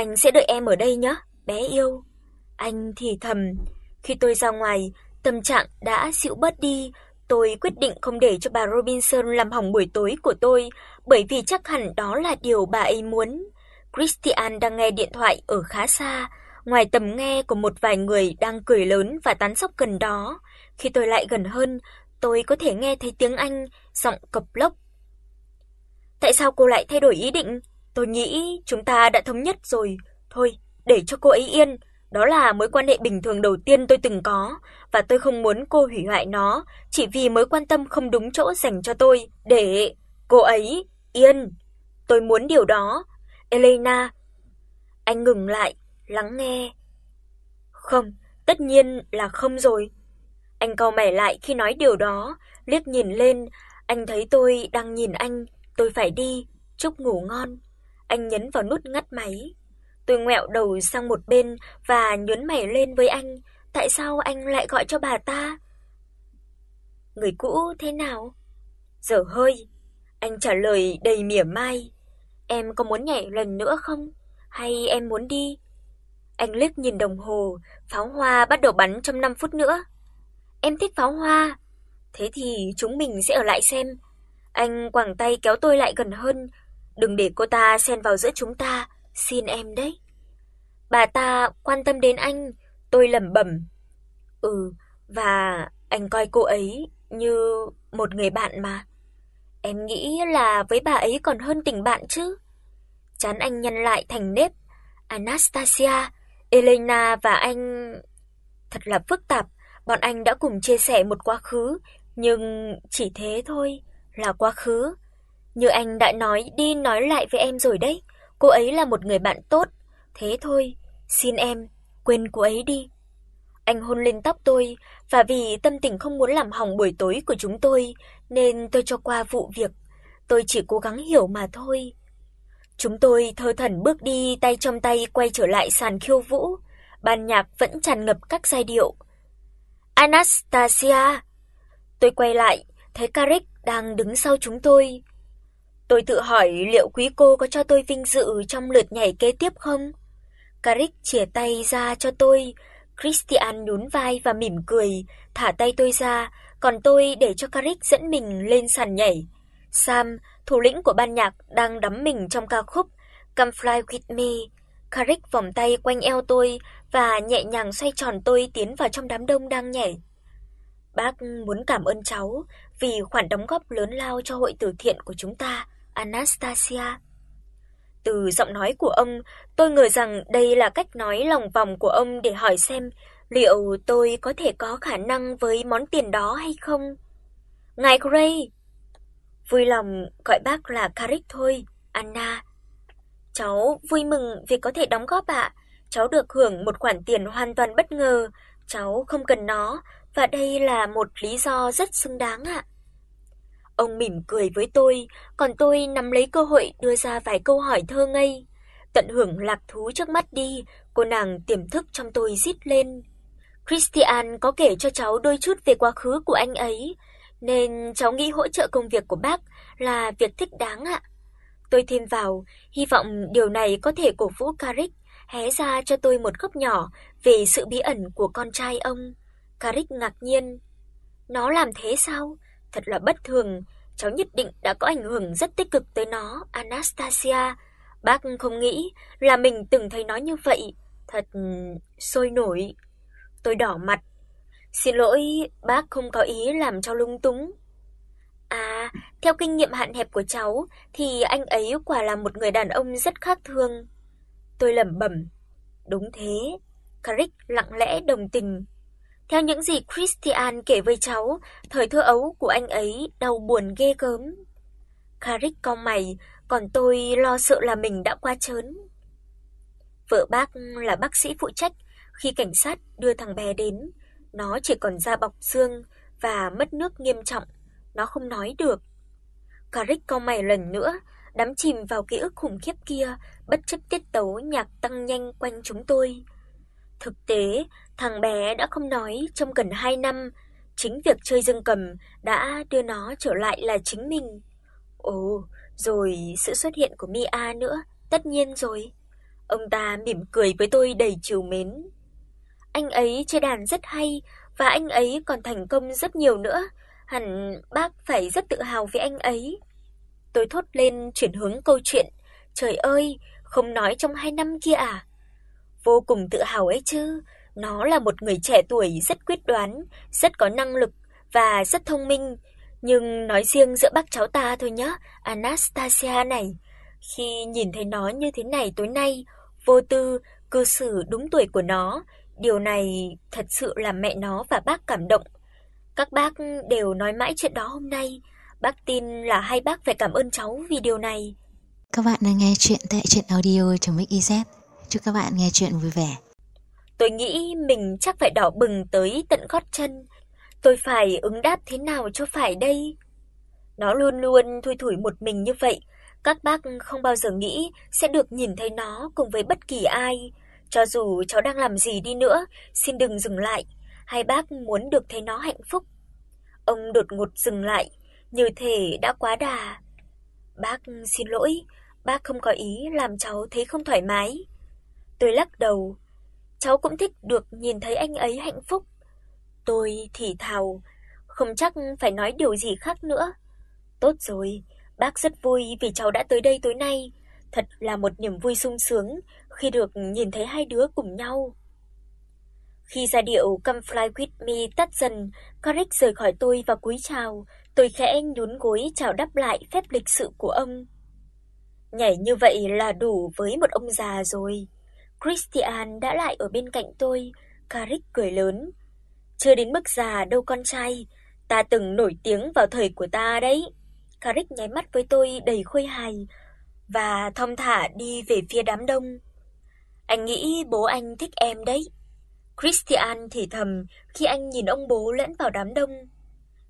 Anh sẽ đợi em ở đây nhé, bé yêu. Anh thì thầm, khi tôi ra ngoài, tâm trạng đã dịu bớt đi, tôi quyết định không để cho bà Robinson làm hỏng buổi tối của tôi, bởi vì chắc hẳn đó là điều bà ấy muốn. Christian đang nghe điện thoại ở khá xa, ngoài tầm nghe của một vài người đang cười lớn và tán sóc gần đó. Khi tôi lại gần hơn, tôi có thể nghe thấy tiếng Anh, giọng cộc lốc. Tại sao cô lại thay đổi ý định? Tôi nghĩ chúng ta đã thống nhất rồi. Thôi, để cho cô ấy yên, đó là mối quan hệ bình thường đầu tiên tôi từng có và tôi không muốn cô hủy hoại nó chỉ vì mối quan tâm không đúng chỗ dành cho tôi, để cô ấy yên. Tôi muốn điều đó. Elena. Anh ngừng lại, lắng nghe. Không, tất nhiên là không rồi. Anh cau mày lại khi nói điều đó, liếc nhìn lên, anh thấy tôi đang nhìn anh, tôi phải đi, chúc ngủ ngon. Anh nhấn vào nút ngắt máy. Tôi ngoẹo đầu sang một bên và nhướng mày lên với anh, tại sao anh lại gọi cho bà ta? Người cũ thế nào? Dở hơi. Anh trả lời đầy mỉa mai. Em có muốn nhảy lần nữa không? Hay em muốn đi? Anh liếc nhìn đồng hồ, pháo hoa bắt đầu bắn trong 5 phút nữa. Em thích pháo hoa. Thế thì chúng mình sẽ ở lại xem. Anh quàng tay kéo tôi lại gần hơn, đừng để cô ta xen vào giữa chúng ta, xin em đấy. Bà ta quan tâm đến anh, tôi lẩm bẩm. Ừ, và anh coi cô ấy như một người bạn mà. Em nghĩ là với bà ấy còn hơn tình bạn chứ. Chán anh nhăn lại thành nếp. Anastasia, Elena và anh thật là phức tạp, bọn anh đã cùng chia sẻ một quá khứ, nhưng chỉ thế thôi, là quá khứ. Như anh đã nói đi nói lại với em rồi đấy, cô ấy là một người bạn tốt, thế thôi, xin em quên cô ấy đi. Anh hôn lên tóc tôi, và vì tâm tình không muốn làm hỏng buổi tối của chúng tôi, nên tôi cho qua vụ việc. Tôi chỉ cố gắng hiểu mà thôi. Chúng tôi thơ thẩn bước đi, tay trong tay quay trở lại sàn khiêu vũ. Ban nhạc vẫn tràn ngập các giai điệu. Anastasia. Tôi quay lại, thấy karik đang đứng sau chúng tôi. Tôi tự hỏi liệu quý cô có cho tôi vinh dự trong lượt nhảy kế tiếp không? Carrick chìa tay ra cho tôi, Christian nhún vai và mỉm cười, thả tay tôi ra, còn tôi để cho Carrick dẫn mình lên sàn nhảy. Sam, thủ lĩnh của ban nhạc đang đắm mình trong ca khúc Come Fly With Me. Carrick vòng tay quanh eo tôi và nhẹ nhàng xoay tròn tôi tiến vào trong đám đông đang nhảy. Bác muốn cảm ơn cháu vì khoản đóng góp lớn lao cho hội từ thiện của chúng ta, Anastasia. Từ giọng nói của ông, tôi ngờ rằng đây là cách nói lòng vòng của ông để hỏi xem liệu tôi có thể có khả năng với món tiền đó hay không. Ngài Gray, vui lòng gọi bác là Carrick thôi, Anna. Cháu vui mừng vì có thể đóng góp ạ. Cháu được hưởng một khoản tiền hoàn toàn bất ngờ, cháu không cần nó và đây là một lý do rất xứng đáng ạ. Ông mỉm cười với tôi, còn tôi nắm lấy cơ hội đưa ra vài câu hỏi thơ ngây. Tận hưởng lạc thú trước mắt đi, cô nàng tiềm thức trong tôi rít lên. Christian có kể cho cháu đôi chút về quá khứ của anh ấy, nên cháu nghĩ hỗ trợ công việc của bác là việc thích đáng ạ. Tôi thêm vào, hy vọng điều này có thể cổ vũ Carrick hé ra cho tôi một góc nhỏ về sự bí ẩn của con trai ông. Carrick ngạc nhiên. Nó làm thế sao? Thật là bất thường, cháu nhất định đã có ảnh hưởng rất tích cực tới nó, Anastasia. Bác không nghĩ là mình từng thấy nó như vậy, thật sôi nổi. Tôi đỏ mặt. Xin lỗi, bác không có ý làm cho lung túng. À, theo kinh nghiệm hạn hẹp của cháu thì anh ấy quả là một người đàn ông rất khác thường. Tôi lẩm bẩm. Đúng thế. Carrick lặng lẽ đồng tình. Theo những gì Christian kể với cháu, thời thơ ấu của anh ấy đau buồn ghê gớm. Carrick cau mày, còn tôi lo sợ là mình đã quá chớn. Vợ bác là bác sĩ phụ trách khi cảnh sát đưa thằng bé đến, nó chỉ còn da bọc xương và mất nước nghiêm trọng, nó không nói được. Carrick cau mày lần nữa, đắm chìm vào ký ức khủng khiếp kia, bất chấp tiết tấu nhạc tăng nhanh quanh chúng tôi. Thực tế, thằng bé đã không nói trong gần 2 năm, chính việc chơi dương cầm đã đưa nó trở lại là chính mình. Ồ, rồi sự xuất hiện của Mia nữa, tất nhiên rồi. Ông ta mỉm cười với tôi đầy trìu mến. Anh ấy chơi đàn rất hay và anh ấy còn thành công rất nhiều nữa, hẳn bác phải rất tự hào với anh ấy. Tôi thốt lên chuyển hướng câu chuyện, trời ơi, không nói trong hai năm kia à? Vô cùng tự hào ấy chứ, nó là một người trẻ tuổi rất quyết đoán, rất có năng lực và rất thông minh, nhưng nói riêng giữa bác cháu ta thôi nhé, Anastasia này, khi nhìn thấy nó như thế này tối nay, vô tư, cư xử đúng tuổi của nó, điều này thật sự làm mẹ nó và bác cảm động. Các bác đều nói mãi chuyện đó hôm nay, bác tin là hai bác phải cảm ơn cháu vì điều này. Các bạn đang nghe chuyện tại truyện audio.mix.iz. Chúc các bạn nghe chuyện vui vẻ. Tôi nghĩ mình chắc phải đỏ bừng tới tận gót chân. Tôi phải ứng đáp thế nào cho phải đây? Nó luôn luôn thui thủi một mình như vậy, các bác không bao giờ nghĩ sẽ được nhìn thấy nó cùng với bất kỳ ai. Cho dù cháu đang làm gì đi nữa, xin đừng dừng lại, hai bác muốn được thấy nó hạnh phúc. Ông đột ngột dừng lại, như thể đã quá đà. Bác xin lỗi, bác không có ý làm cháu thấy không thoải mái. Tôi lắc đầu, cháu cũng thích được nhìn thấy anh ấy hạnh phúc. Tôi thì thào, không chắc phải nói điều gì khác nữa. Tốt rồi, bác rất vui vì cháu đã tới đây tối nay, thật là một niềm vui sung sướng khi được nhìn thấy hai đứa cùng nhau. Khi giai điệu Come Fly With Me tắt dần, Carrick rời khỏi tôi và cúi chào, tôi khẽ nhún gối chào đáp lại phép lịch sự của ông. Nhảy như vậy là đủ với một ông già rồi. Christian đã lại ở bên cạnh tôi, Carrick cười lớn. Chưa đến mức già đâu con trai, ta từng nổi tiếng vào thời của ta đấy. Carrick nháy mắt với tôi đầy khôi hài và thong thả đi về phía đám đông. Anh nghĩ bố anh thích em đấy. Christian thì thầm khi anh nhìn ông bố lẫn vào đám đông.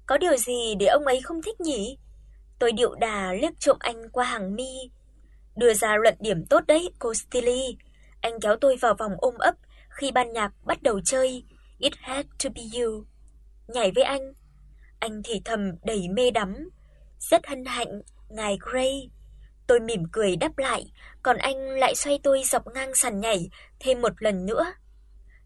Có điều gì để ông ấy không thích nhỉ? Tôi điệu đà liếc trộm anh qua hàng mi. Đưa ra luận điểm tốt đấy, cô Stilly. Anh kéo tôi vào vòng ôm ấp khi ban nhạc bắt đầu chơi It Had to Be You. Nhảy với anh. Anh thì thầm đầy mê đắm. Rất hân hạnh, ngài Gray. Tôi mỉm cười đáp lại, còn anh lại xoay tôi dọc ngang sàn nhảy thêm một lần nữa.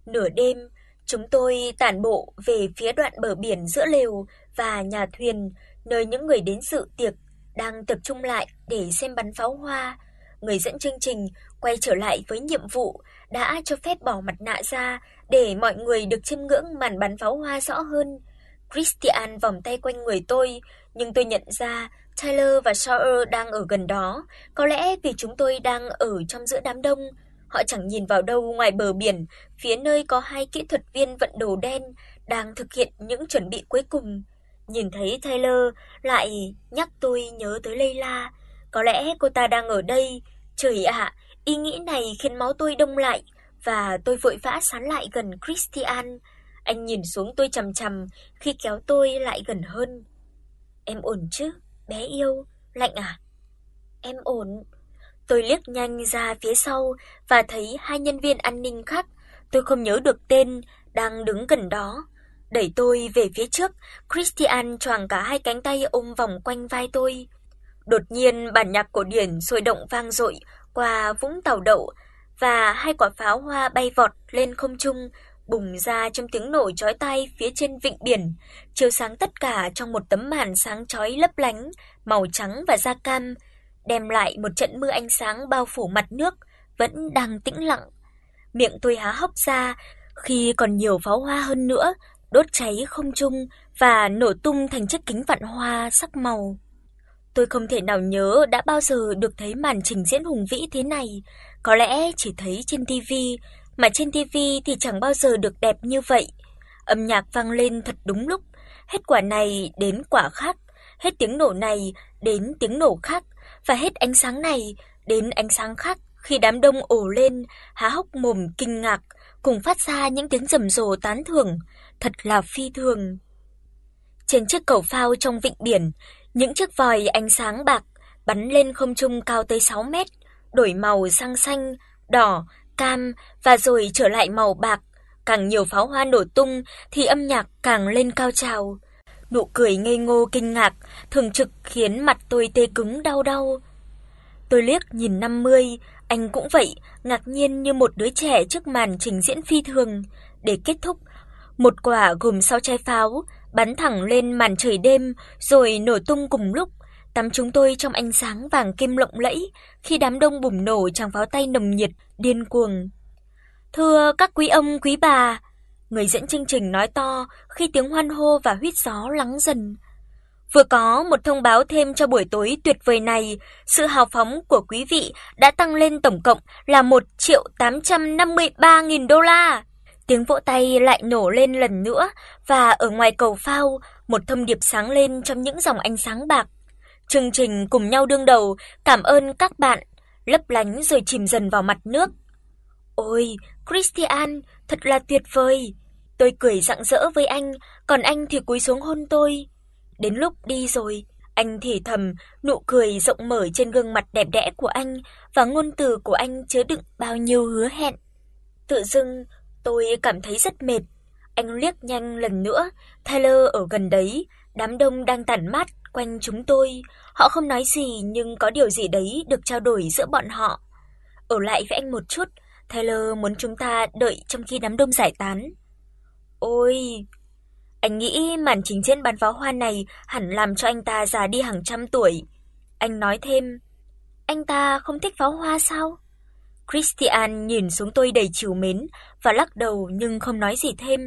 Nửa đêm, chúng tôi tản bộ về phía đoạn bờ biển giữa lều và nhà thuyền, nơi những người đến dự tiệc đang tập trung lại để xem bắn pháo hoa. Người dẫn chương trình quay trở lại với nhiệm vụ đã cho phép bỏ mặt nạ ra để mọi người được chiêm ngưỡng màn bắn pháo hoa rõ hơn. Christian vòng tay quanh người tôi, nhưng tôi nhận ra Tyler và Sawyer đang ở gần đó, có lẽ vì chúng tôi đang ở trong giữa đám đông. Họ chẳng nhìn vào đâu ngoài bờ biển, phía nơi có hai kỹ thuật viên vận đồ đen đang thực hiện những chuẩn bị cuối cùng. Nhìn thấy Tyler lại nhắc tôi nhớ tới Layla, có lẽ cô ta đang ở đây. Trời ạ, ý nghĩ này khiến máu tôi đông lại và tôi vội vã sán lại gần Christian. Anh nhìn xuống tôi chằm chằm khi kéo tôi lại gần hơn. Em ổn chứ, bé yêu, lạnh à? Em ổn. Tôi liếc nhanh ra phía sau và thấy hai nhân viên an ninh khác, tôi không nhớ được tên, đang đứng gần đó. Đẩy tôi về phía trước, Christian choàng cả hai cánh tay ôm vòng quanh vai tôi. Đột nhiên bản nhạc cổ điển sôi động vang dội qua vũng tàu đậu và hai quả pháo hoa bay vọt lên không trung, bùng ra trong tiếng nổ chói tai phía trên vịnh biển, chiếu sáng tất cả trong một tấm màn sáng chói lấp lánh, màu trắng và da cam, đem lại một trận mưa ánh sáng bao phủ mặt nước vẫn đang tĩnh lặng. Miệng tôi há hốc ra khi còn nhiều pháo hoa hơn nữa đốt cháy không trung và nổ tung thành chiếc kính vạn hoa sắc màu. Tôi không thể nào nhớ đã bao giờ được thấy màn trình diễn hùng vĩ thế này, có lẽ chỉ thấy trên tivi, mà trên tivi thì chẳng bao giờ được đẹp như vậy. Âm nhạc vang lên thật đúng lúc, hết quả này đến quả khác, hết tiếng nổ này đến tiếng nổ khác. Và hết ánh sáng này đến ánh sáng khác. Khi đám đông ồ lên, há hốc mồm kinh ngạc, cùng phát ra những tiếng rầm rồ tán thưởng, thật là phi thường. Trên chiếc cầu phao trong vịnh biển, những chiếc vòi ánh sáng bạc bắn lên không trung cao tới 6 mét, đổi màu sang xanh, đỏ, cam và rồi trở lại màu bạc. Càng nhiều pháo hoa nổ tung thì âm nhạc càng lên cao trào. Nụ cười ngây ngô kinh ngạc thường trực khiến mặt tôi tê cứng đau đau. Tôi liếc nhìn 50, Anh cũng vậy, ngạc nhiên như một đứa trẻ trước màn trình diễn phi thường. Để kết thúc, một quả gồm 6 chai pháo bắn thẳng lên màn trời đêm rồi nổ tung cùng lúc, tắm chúng tôi trong ánh sáng vàng kim lộng lẫy khi đám đông bùng nổ tràng pháo tay nồng nhiệt, điên cuồng. "Thưa các quý ông, quý bà," người dẫn chương trình nói to khi tiếng hoan hô và huýt gió lắng dần. Vừa có một thông báo thêm cho buổi tối tuyệt vời này, sự hào phóng của quý vị đã tăng lên tổng cộng là 1 triệu 853 nghìn đô la. Tiếng vỗ tay lại nổ lên lần nữa và ở ngoài cầu phao, một thông điệp sáng lên trong những dòng ánh sáng bạc. Chương trình cùng nhau đương đầu, cảm ơn các bạn, lấp lánh rồi chìm dần vào mặt nước. Ôi, Christian, thật là tuyệt vời. Tôi cười rạng rỡ với anh, còn anh thì cúi xuống hôn tôi. Đến lúc đi rồi, anh thì thầm, nụ cười rộng mở trên gương mặt đẹp đẽ của anh và ngôn từ của anh chứa đựng bao nhiêu hứa hẹn. Tự dưng tôi cảm thấy rất mệt. Anh liếc nhanh lần nữa, Tyler ở gần đấy, đám đông đang tản mát quanh chúng tôi. Họ không nói gì nhưng có điều gì đấy được trao đổi giữa bọn họ. Ở lại với anh một chút, Tyler muốn chúng ta đợi trong khi đám đông giải tán. Ôi, anh nghĩ màn trình diễn bắn pháo hoa này hẳn làm cho anh ta già đi hàng trăm tuổi. Anh nói thêm, anh ta không thích pháo hoa sao? Christian nhìn xuống tôi đầy trìu mến và lắc đầu nhưng không nói gì thêm.